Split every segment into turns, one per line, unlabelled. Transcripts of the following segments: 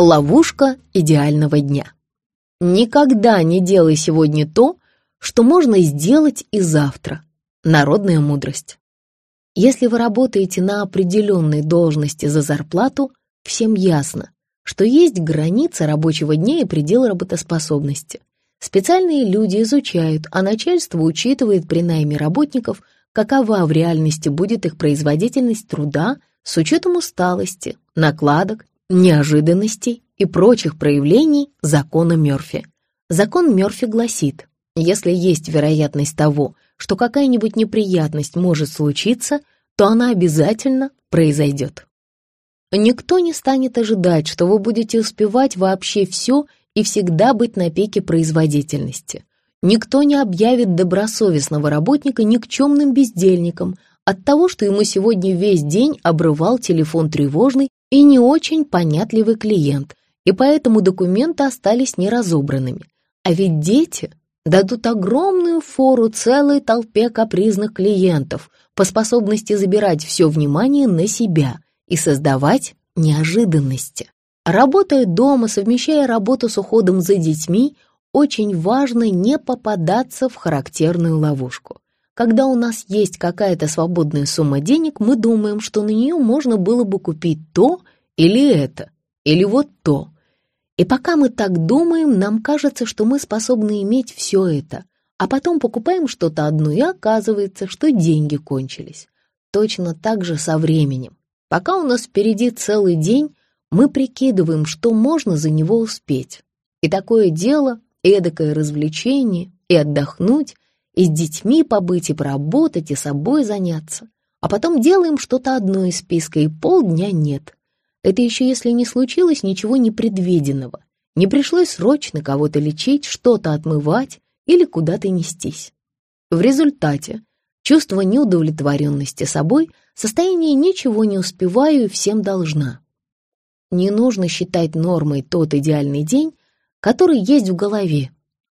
Ловушка идеального дня. Никогда не делай сегодня то, что можно сделать и завтра. Народная мудрость. Если вы работаете на определенной должности за зарплату, всем ясно, что есть граница рабочего дня и предел работоспособности. Специальные люди изучают, а начальство учитывает при найме работников, какова в реальности будет их производительность труда с учетом усталости, накладок неожиданностей и прочих проявлений закона Мёрфи. Закон Мёрфи гласит, если есть вероятность того, что какая-нибудь неприятность может случиться, то она обязательно произойдет. Никто не станет ожидать, что вы будете успевать вообще все и всегда быть на пике производительности. Никто не объявит добросовестного работника никчемным бездельником от того, что ему сегодня весь день обрывал телефон тревожный и не очень понятливый клиент, и поэтому документы остались неразобранными. А ведь дети дадут огромную фору целой толпе капризных клиентов по способности забирать все внимание на себя и создавать неожиданности. Работая дома, совмещая работу с уходом за детьми, очень важно не попадаться в характерную ловушку. Когда у нас есть какая-то свободная сумма денег, мы думаем, что на нее можно было бы купить то или это, или вот то. И пока мы так думаем, нам кажется, что мы способны иметь все это, а потом покупаем что-то одно, и оказывается, что деньги кончились. Точно так же со временем. Пока у нас впереди целый день, мы прикидываем, что можно за него успеть. И такое дело, и эдакое развлечение, и отдохнуть — и с детьми побыть, и поработать, и собой заняться. А потом делаем что-то одно из списка, и полдня нет. Это еще если не случилось ничего непредвиденного. Не пришлось срочно кого-то лечить, что-то отмывать или куда-то нестись. В результате чувство неудовлетворенности собой, состояние ничего не успеваю и всем должна. Не нужно считать нормой тот идеальный день, который есть в голове,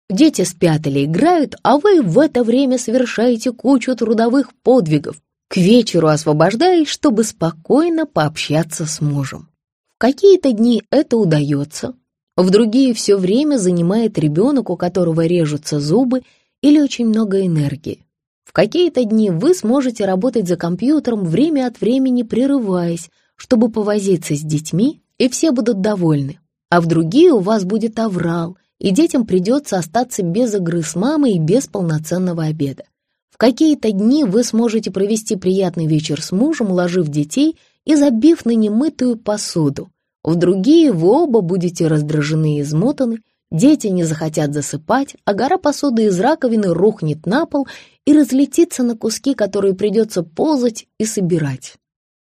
Дети спят или играют, а вы в это время совершаете кучу трудовых подвигов, к вечеру освобождаясь, чтобы спокойно пообщаться с мужем. В какие-то дни это удается, в другие все время занимает ребенок, у которого режутся зубы или очень много энергии. В какие-то дни вы сможете работать за компьютером время от времени прерываясь, чтобы повозиться с детьми, и все будут довольны. А в другие у вас будет аврал – и детям придется остаться без игры с мамой и без полноценного обеда. В какие-то дни вы сможете провести приятный вечер с мужем, уложив детей и забив на немытую посуду. В другие вы оба будете раздражены и измотаны, дети не захотят засыпать, а гора посуды из раковины рухнет на пол и разлетится на куски, которые придется ползать и собирать.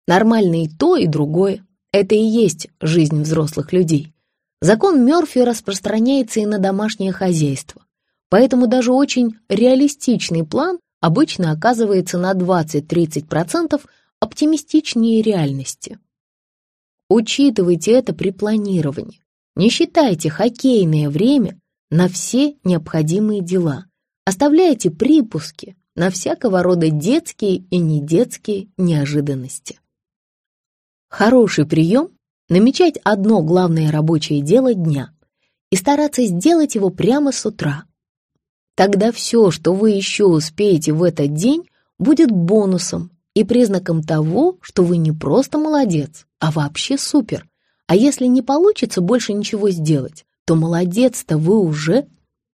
Нормально и то, и другое. Это и есть жизнь взрослых людей. Закон Мёрфи распространяется и на домашнее хозяйство, поэтому даже очень реалистичный план обычно оказывается на 20-30% оптимистичнее реальности. Учитывайте это при планировании. Не считайте хоккейное время на все необходимые дела. Оставляйте припуски на всякого рода детские и недетские неожиданности. Хороший прием намечать одно главное рабочее дело дня и стараться сделать его прямо с утра. Тогда все, что вы еще успеете в этот день, будет бонусом и признаком того, что вы не просто молодец, а вообще супер. А если не получится больше ничего сделать, то молодец-то вы уже.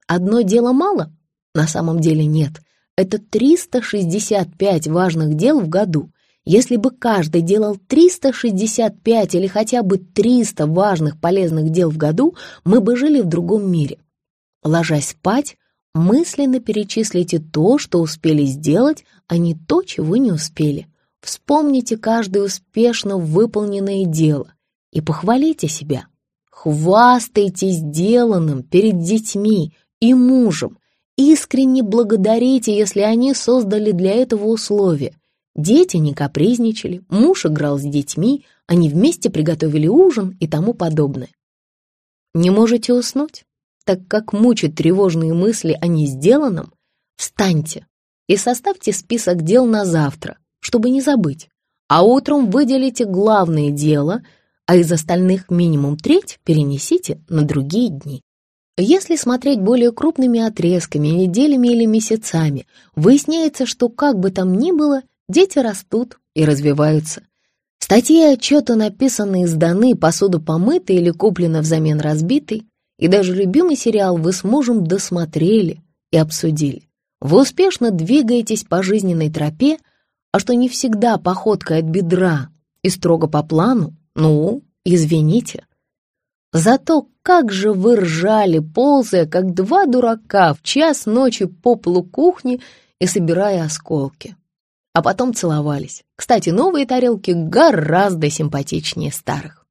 Одно дело мало? На самом деле нет. Это 365 важных дел в году, если бы каждый делал 365 или хотя бы 300 важных полезных дел в году, мы бы жили в другом мире. Ложась спать, мысленно перечислите то, что успели сделать, а не то, чего не успели. Вспомните каждое успешно выполненное дело и похвалите себя. Хвастайтесь сделанным перед детьми и мужем. Искренне благодарите, если они создали для этого условия. Дети не капризничали, муж играл с детьми, они вместе приготовили ужин и тому подобное. Не можете уснуть, так как мучат тревожные мысли о несделанном? Встаньте и составьте список дел на завтра, чтобы не забыть, а утром выделите главное дело, а из остальных минимум треть перенесите на другие дни. Если смотреть более крупными отрезками, неделями или месяцами, выясняется, что как бы там ни было, дети растут и развиваются. Статьи и отчеты написаны и сданы, посуда помыта или куплена взамен разбитой, и даже любимый сериал вы с мужем досмотрели и обсудили. Вы успешно двигаетесь по жизненной тропе, а что не всегда походка от бедра и строго по плану, ну, извините. Зато как же вы ржали, ползая, как два дурака, в час ночи по полу кухни и собирая осколки. А потом целовались. Кстати, новые тарелки гораздо симпатичнее старых.